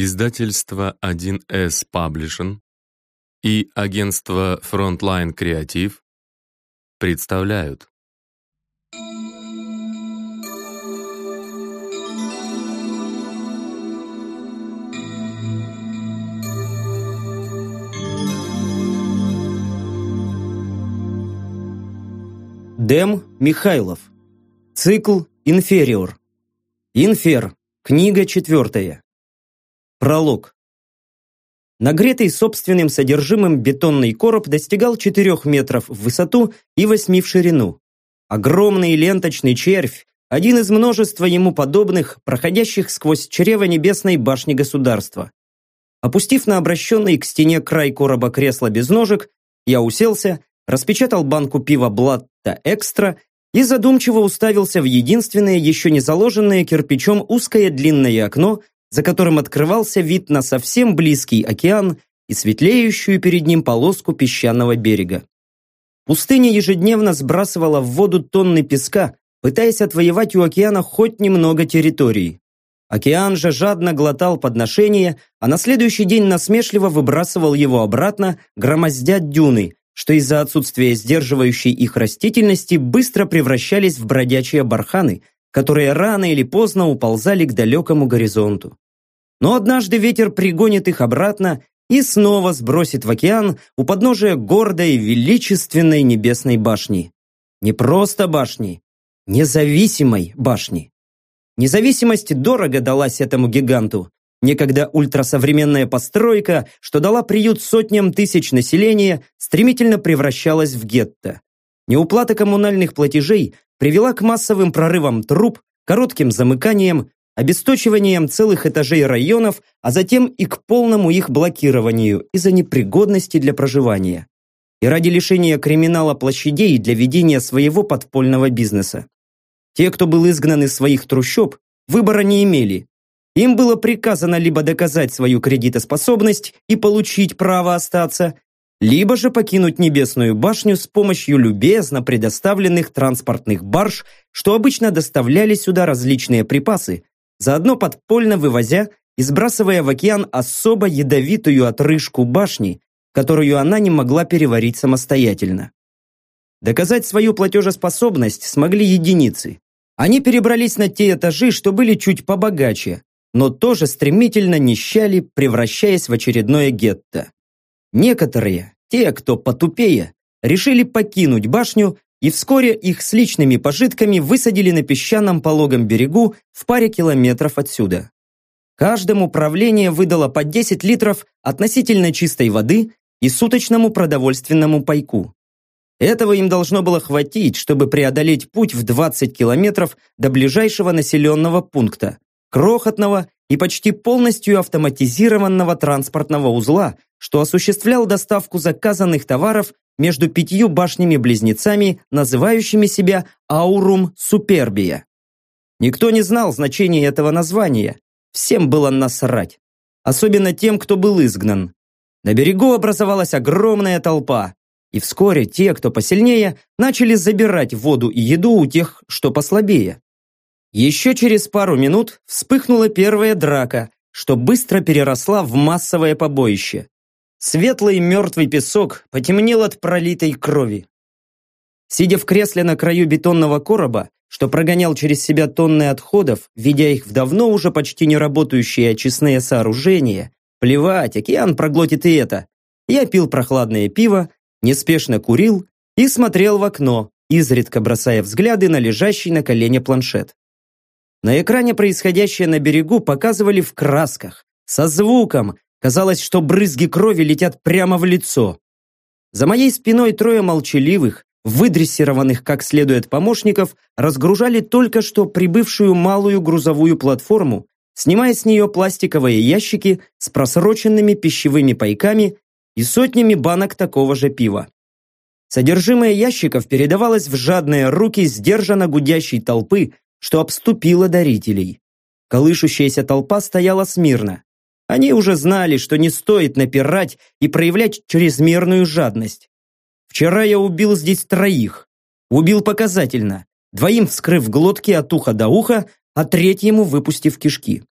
Издательство 1С Publishing и агентство Frontline Creative представляют Дэм Михайлов. Цикл «Инфериор». Инфер. Книга четвертая. Пролог. Нагретый собственным содержимым бетонный короб достигал 4 метров в высоту и 8 в ширину. Огромный ленточный червь, один из множества ему подобных, проходящих сквозь чрево небесной башни государства. Опустив на обращенный к стене край короба кресла без ножек, я уселся, распечатал банку пива Блатта Экстра и задумчиво уставился в единственное еще не заложенное кирпичом узкое длинное окно, за которым открывался вид на совсем близкий океан и светлеющую перед ним полоску песчаного берега. Пустыня ежедневно сбрасывала в воду тонны песка, пытаясь отвоевать у океана хоть немного территории. Океан же жадно глотал подношение, а на следующий день насмешливо выбрасывал его обратно, громоздя дюны, что из-за отсутствия сдерживающей их растительности быстро превращались в бродячие барханы, которые рано или поздно уползали к далекому горизонту. Но однажды ветер пригонит их обратно и снова сбросит в океан у подножия гордой величественной небесной башни. Не просто башни, независимой башни. Независимость дорого далась этому гиганту. Некогда ультрасовременная постройка, что дала приют сотням тысяч населения, стремительно превращалась в гетто. Неуплата коммунальных платежей привела к массовым прорывам труб, коротким замыканиям, обесточиванием целых этажей районов, а затем и к полному их блокированию из-за непригодности для проживания. И ради лишения криминала площадей для ведения своего подпольного бизнеса. Те, кто был изгнан из своих трущоб, выбора не имели. Им было приказано либо доказать свою кредитоспособность и получить право остаться, либо же покинуть Небесную башню с помощью любезно предоставленных транспортных барж, что обычно доставляли сюда различные припасы, заодно подпольно вывозя и сбрасывая в океан особо ядовитую отрыжку башни, которую она не могла переварить самостоятельно. Доказать свою платежеспособность смогли единицы. Они перебрались на те этажи, что были чуть побогаче, но тоже стремительно нищали, превращаясь в очередное гетто. Некоторые, те, кто потупее, решили покинуть башню, и вскоре их с личными пожитками высадили на песчаном пологом берегу в паре километров отсюда. Каждому правление выдало по 10 литров относительно чистой воды и суточному продовольственному пайку. Этого им должно было хватить, чтобы преодолеть путь в 20 километров до ближайшего населенного пункта, крохотного и почти полностью автоматизированного транспортного узла, что осуществлял доставку заказанных товаров между пятью башнями-близнецами, называющими себя Аурум Супербия. Никто не знал значения этого названия, всем было насрать. Особенно тем, кто был изгнан. На берегу образовалась огромная толпа, и вскоре те, кто посильнее, начали забирать воду и еду у тех, что послабее. Еще через пару минут вспыхнула первая драка, что быстро переросла в массовое побоище. Светлый мертвый песок потемнел от пролитой крови. Сидя в кресле на краю бетонного короба, что прогонял через себя тонны отходов, видя их в давно уже почти не работающие очистные сооружения, плевать, океан проглотит и это. Я пил прохладное пиво, неспешно курил и смотрел в окно, изредка бросая взгляды на лежащий на колене планшет. На экране происходящее на берегу показывали в красках, со звуком. Казалось, что брызги крови летят прямо в лицо. За моей спиной трое молчаливых, выдрессированных как следует помощников, разгружали только что прибывшую малую грузовую платформу, снимая с нее пластиковые ящики с просроченными пищевыми пайками и сотнями банок такого же пива. Содержимое ящиков передавалось в жадные руки сдержанно гудящей толпы, что обступила дарителей. Колышущаяся толпа стояла смирно. Они уже знали, что не стоит напирать и проявлять чрезмерную жадность. Вчера я убил здесь троих. Убил показательно, двоим вскрыв глотки от уха до уха, а третьему выпустив кишки.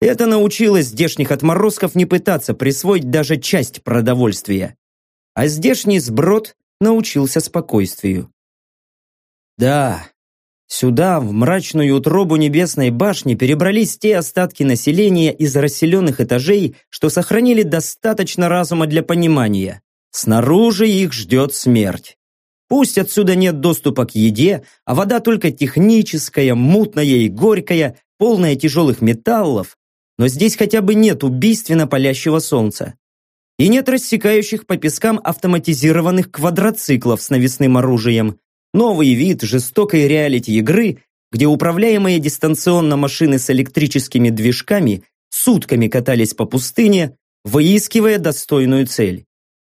Это научило здешних отморозков не пытаться присвоить даже часть продовольствия. А здешний сброд научился спокойствию. Да, сюда, в мрачную утробу небесной башни, перебрались те остатки населения из расселенных этажей, что сохранили достаточно разума для понимания. Снаружи их ждет смерть. Пусть отсюда нет доступа к еде, а вода только техническая, мутная и горькая, полная тяжелых металлов, но здесь хотя бы нет убийственно палящего солнца. И нет рассекающих по пескам автоматизированных квадроциклов с навесным оружием. Новый вид жестокой реалити-игры, где управляемые дистанционно машины с электрическими движками сутками катались по пустыне, выискивая достойную цель.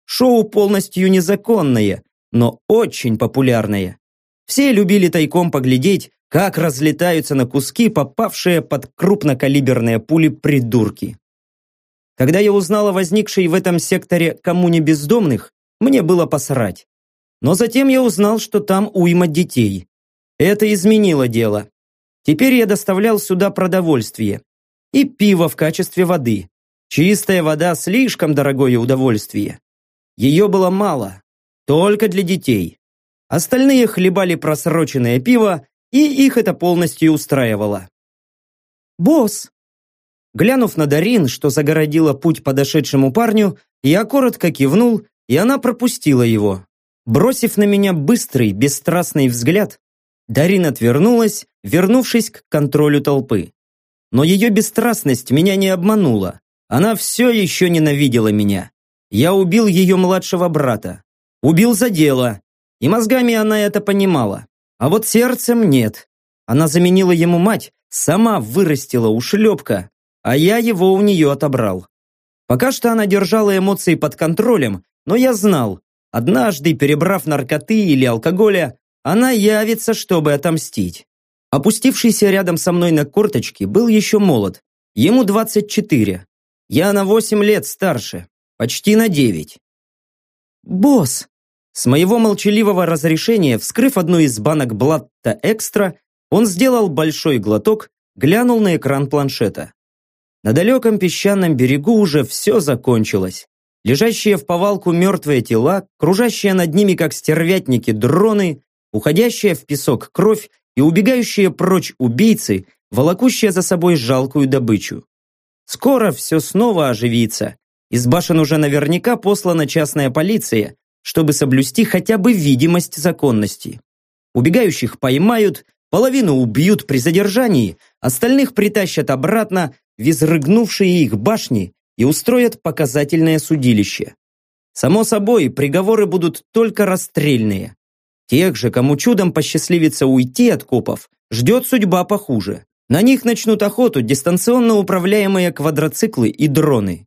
Шоу полностью незаконное, но очень популярное. Все любили тайком поглядеть, как разлетаются на куски попавшие под крупнокалиберные пули придурки. Когда я узнал о возникшей в этом секторе коммуне бездомных, мне было посрать. Но затем я узнал, что там уйма детей. Это изменило дело. Теперь я доставлял сюда продовольствие. И пиво в качестве воды. Чистая вода – слишком дорогое удовольствие. Ее было мало, только для детей. Остальные хлебали просроченное пиво, и их это полностью устраивало. «Босс, Глянув на Дарин, что загородила путь подошедшему парню, я коротко кивнул, и она пропустила его. Бросив на меня быстрый, бесстрастный взгляд, Дарин отвернулась, вернувшись к контролю толпы. Но ее бесстрастность меня не обманула. Она все еще ненавидела меня. Я убил ее младшего брата. Убил за дело. И мозгами она это понимала. А вот сердцем нет. Она заменила ему мать, сама вырастила ушлепка, а я его у нее отобрал. Пока что она держала эмоции под контролем, но я знал, однажды, перебрав наркоты или алкоголя, она явится, чтобы отомстить. Опустившийся рядом со мной на корточки был еще молод, ему 24. Я на 8 лет старше, почти на 9. «Босс!» С моего молчаливого разрешения, вскрыв одну из банок Блатта Экстра, он сделал большой глоток, глянул на экран планшета. На далеком песчаном берегу уже все закончилось. Лежащие в повалку мертвые тела, кружащие над ними как стервятники дроны, уходящая в песок кровь и убегающие прочь убийцы, волокущие за собой жалкую добычу. Скоро все снова оживится. Из башен уже наверняка послана частная полиция, чтобы соблюсти хотя бы видимость законности. Убегающих поймают, половину убьют при задержании, остальных притащат обратно, в изрыгнувшие их башни и устроят показательное судилище. Само собой, приговоры будут только расстрельные. Тех же, кому чудом посчастливится уйти от копов, ждет судьба похуже. На них начнут охоту дистанционно управляемые квадроциклы и дроны.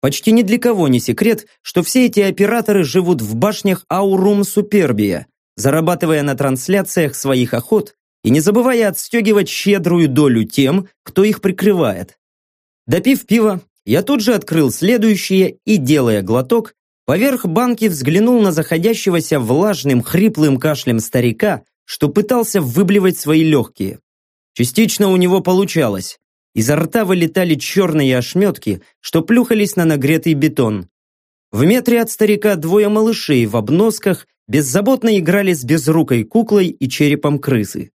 Почти ни для кого не секрет, что все эти операторы живут в башнях Аурум Супербия, зарабатывая на трансляциях своих охот и не забывая отстегивать щедрую долю тем, кто их прикрывает. Допив пива, я тут же открыл следующее и, делая глоток, поверх банки взглянул на заходящегося влажным хриплым кашлем старика, что пытался выблевать свои легкие. Частично у него получалось. Изо рта вылетали черные ошметки, что плюхались на нагретый бетон. В метре от старика двое малышей в обносках беззаботно играли с безрукой куклой и черепом крысы.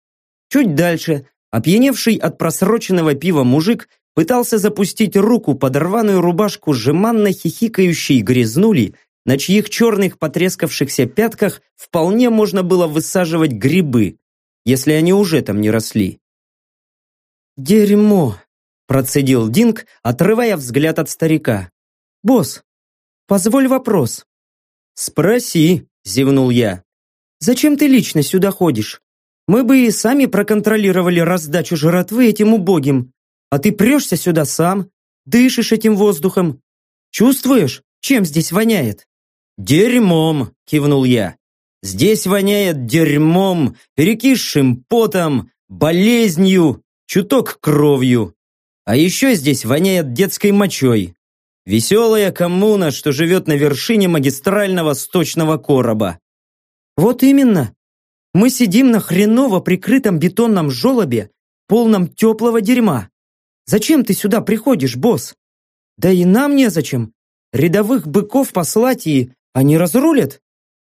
Чуть дальше, опьяневший от просроченного пива мужик пытался запустить руку под рваную рубашку жеманно хихикающей грязнули, на чьих черных потрескавшихся пятках вполне можно было высаживать грибы, если они уже там не росли. «Дерьмо!» – процедил Динг, отрывая взгляд от старика. «Босс, позволь вопрос». «Спроси», – зевнул я. «Зачем ты лично сюда ходишь? Мы бы и сами проконтролировали раздачу жратвы этим убогим. А ты прешься сюда сам, дышишь этим воздухом. Чувствуешь, чем здесь воняет?» «Дерьмом!» – кивнул я. «Здесь воняет дерьмом, перекисшим потом, болезнью, чуток кровью. А еще здесь воняет детской мочой. Веселая коммуна, что живет на вершине магистрального сточного короба». «Вот именно. Мы сидим на хреново прикрытом бетонном желобе, полном теплого дерьма. Зачем ты сюда приходишь, босс? Да и нам незачем. Рядовых быков послать и они разрулят.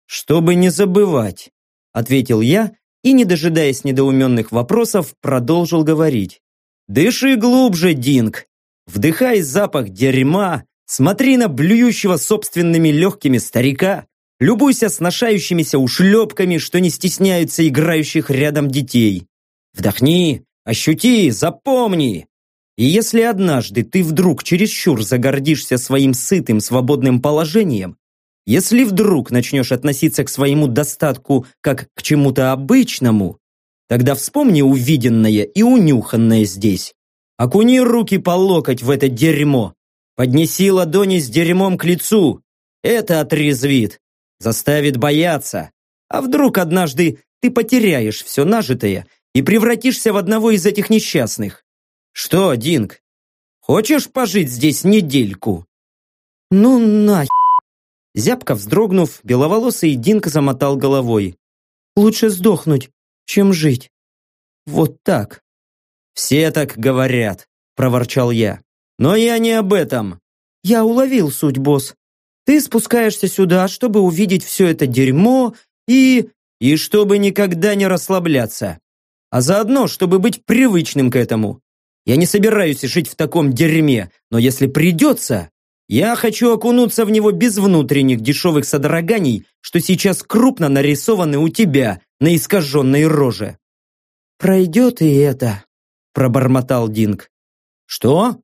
Чтобы не забывать, ответил я и, не дожидаясь недоуменных вопросов, продолжил говорить. Дыши глубже, Динг. Вдыхай запах дерьма, смотри на блюющего собственными легкими старика, любуйся сношающимися ушлепками, что не стесняются играющих рядом детей. Вдохни, ощути, запомни. И если однажды ты вдруг чересчур загордишься своим сытым свободным положением, если вдруг начнешь относиться к своему достатку как к чему-то обычному, тогда вспомни увиденное и унюханное здесь. Окуни руки по локоть в это дерьмо. Поднеси ладони с дерьмом к лицу. Это отрезвит, заставит бояться. А вдруг однажды ты потеряешь все нажитое и превратишься в одного из этих несчастных? Что, Динг, хочешь пожить здесь недельку? Ну нахер. Зябко вздрогнув, беловолосый Динк замотал головой. Лучше сдохнуть, чем жить. Вот так. Все так говорят, проворчал я. Но я не об этом. Я уловил суть, босс. Ты спускаешься сюда, чтобы увидеть все это дерьмо и... И чтобы никогда не расслабляться. А заодно, чтобы быть привычным к этому. Я не собираюсь жить в таком дерьме, но если придется, я хочу окунуться в него без внутренних дешевых содроганий, что сейчас крупно нарисованы у тебя на искаженной роже. «Пройдет и это», — пробормотал Динг. «Что?»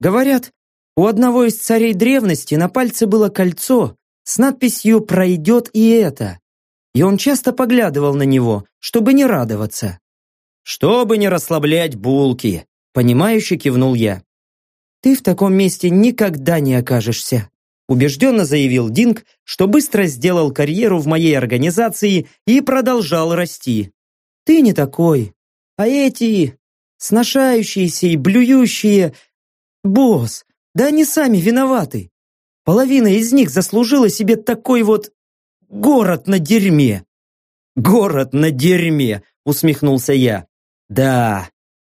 «Говорят, у одного из царей древности на пальце было кольцо с надписью «Пройдет и это». И он часто поглядывал на него, чтобы не радоваться. «Чтобы не расслаблять булки», — понимающе кивнул я. «Ты в таком месте никогда не окажешься», убежденно заявил Динг, что быстро сделал карьеру в моей организации и продолжал расти. «Ты не такой, а эти сношающиеся и блюющие... Босс, да они сами виноваты. Половина из них заслужила себе такой вот город на дерьме». «Город на дерьме», усмехнулся я. «Да,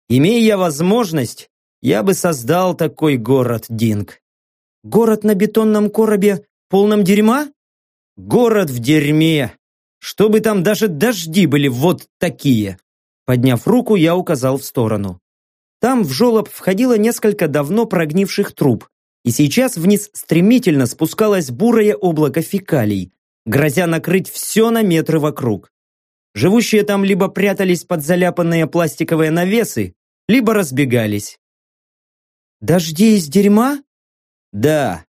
имея я возможность, я бы создал такой город, Динг. Город на бетонном коробе, полном дерьма? Город в дерьме. Чтобы там даже дожди были вот такие. Подняв руку, я указал в сторону. Там в жолоб входило несколько давно прогнивших труб, и сейчас вниз стремительно спускалось бурое облако фекалий, грозя накрыть все на метры вокруг. Живущие там либо прятались под заляпанные пластиковые навесы, либо разбегались. Дожди из дерьма? Да,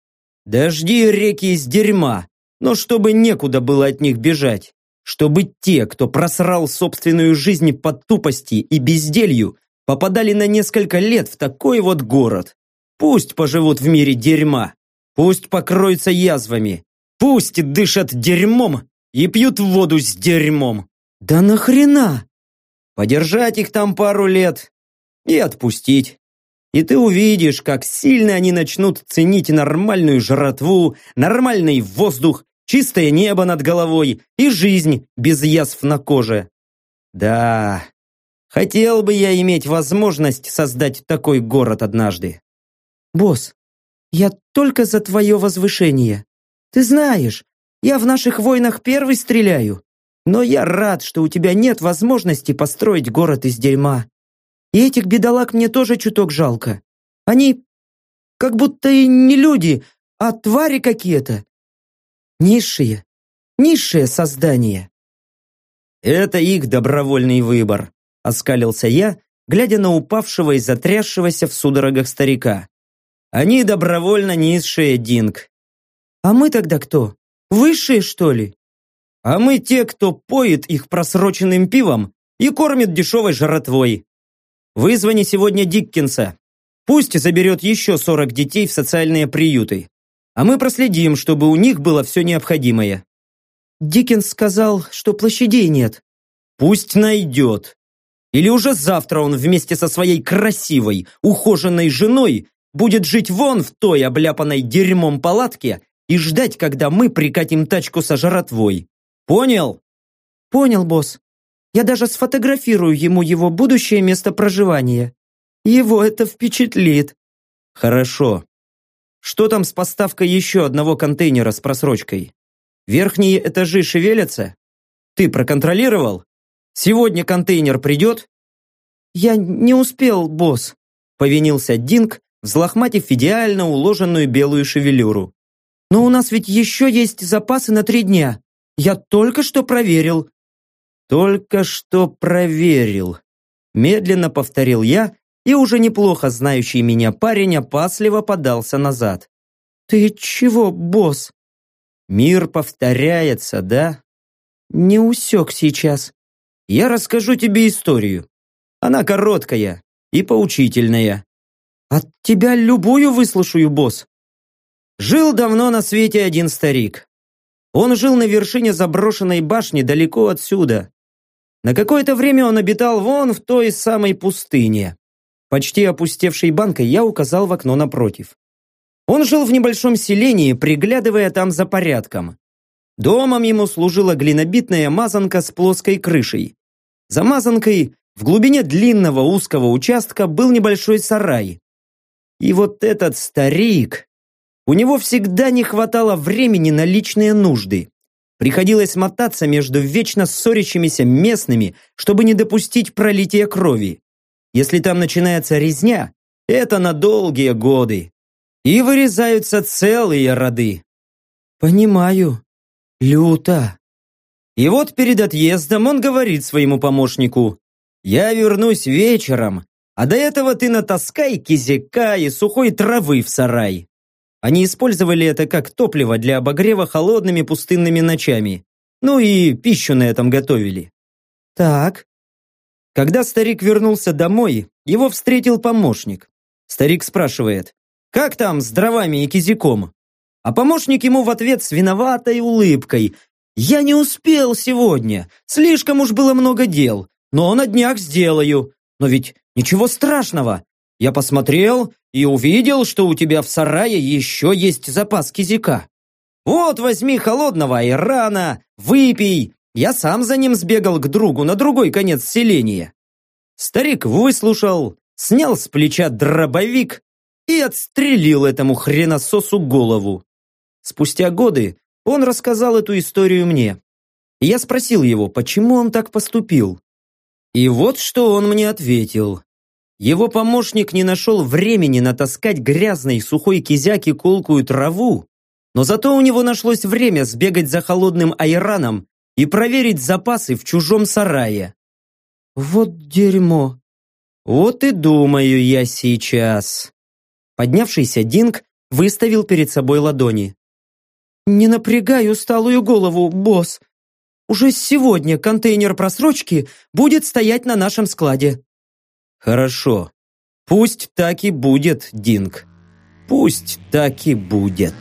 дожди реки из дерьма, но чтобы некуда было от них бежать. Чтобы те, кто просрал собственную жизнь по тупости и безделью, попадали на несколько лет в такой вот город. Пусть поживут в мире дерьма, пусть покроются язвами, пусть дышат дерьмом и пьют воду с дерьмом. Да нахрена? Подержать их там пару лет и отпустить. И ты увидишь, как сильно они начнут ценить нормальную жратву, нормальный воздух, чистое небо над головой и жизнь без язв на коже. Да, хотел бы я иметь возможность создать такой город однажды. Босс, я только за твое возвышение. Ты знаешь, я в наших войнах первый стреляю. Но я рад, что у тебя нет возможности построить город из дерьма. И этих бедолаг мне тоже чуток жалко. Они как будто и не люди, а твари какие-то. Низшие, низшие создания. Это их добровольный выбор, оскалился я, глядя на упавшего и затрясшегося в судорогах старика. Они добровольно низшие, Динг. А мы тогда кто? Высшие, что ли? А мы те, кто поет их просроченным пивом и кормит дешевой жратвой. Вызвани сегодня Диккенса. Пусть заберет еще 40 детей в социальные приюты. А мы проследим, чтобы у них было все необходимое. Диккенс сказал, что площадей нет. Пусть найдет. Или уже завтра он вместе со своей красивой, ухоженной женой будет жить вон в той обляпанной дерьмом палатке и ждать, когда мы прикатим тачку со жратвой. Понял? Понял, босс. Я даже сфотографирую ему его будущее место проживания. Его это впечатлит. Хорошо. Что там с поставкой еще одного контейнера с просрочкой? Верхние этажи шевелятся? Ты проконтролировал? Сегодня контейнер придет? Я не успел, босс, повинился Динг, взлохматив идеально уложенную белую шевелюру. Но у нас ведь еще есть запасы на три дня. Я только что проверил. Только что проверил. Медленно повторил я, и уже неплохо знающий меня парень опасливо подался назад. «Ты чего, босс?» «Мир повторяется, да?» «Не усек сейчас». «Я расскажу тебе историю. Она короткая и поучительная». «От тебя любую выслушаю, босс». Жил давно на свете один старик. Он жил на вершине заброшенной башни далеко отсюда. На какое-то время он обитал вон в той самой пустыне. Почти опустевшей банкой я указал в окно напротив. Он жил в небольшом селении, приглядывая там за порядком. Домом ему служила глинобитная мазанка с плоской крышей. За мазанкой в глубине длинного узкого участка был небольшой сарай. И вот этот старик... У него всегда не хватало времени на личные нужды. Приходилось мотаться между вечно ссорящимися местными, чтобы не допустить пролития крови. Если там начинается резня, это на долгие годы. И вырезаются целые роды. Понимаю. Люто. И вот перед отъездом он говорит своему помощнику, «Я вернусь вечером, а до этого ты натаскай кизяка и сухой травы в сарай». Они использовали это как топливо для обогрева холодными пустынными ночами. Ну и пищу на этом готовили. Так, когда старик вернулся домой, его встретил помощник. Старик спрашивает, «Как там с дровами и кизиком?» А помощник ему в ответ с виноватой улыбкой, «Я не успел сегодня, слишком уж было много дел, но на днях сделаю. Но ведь ничего страшного. Я посмотрел и увидел, что у тебя в сарае еще есть запас кизика. Вот возьми холодного айрана, выпей, я сам за ним сбегал к другу на другой конец селения. Старик выслушал, снял с плеча дробовик и отстрелил этому хренососу голову. Спустя годы он рассказал эту историю мне. я спросил его, почему он так поступил. И вот что он мне ответил. Его помощник не нашел времени натаскать грязной сухой кизяк и колкую траву, но зато у него нашлось время сбегать за холодным айраном и проверить запасы в чужом сарае. Вот дерьмо. Вот и думаю я сейчас. Поднявшийся Динг выставил перед собой ладони. Не напрягай усталую голову, босс. Уже сегодня контейнер просрочки будет стоять на нашем складе. Хорошо. Пусть так и будет, Динг. Пусть так и будет.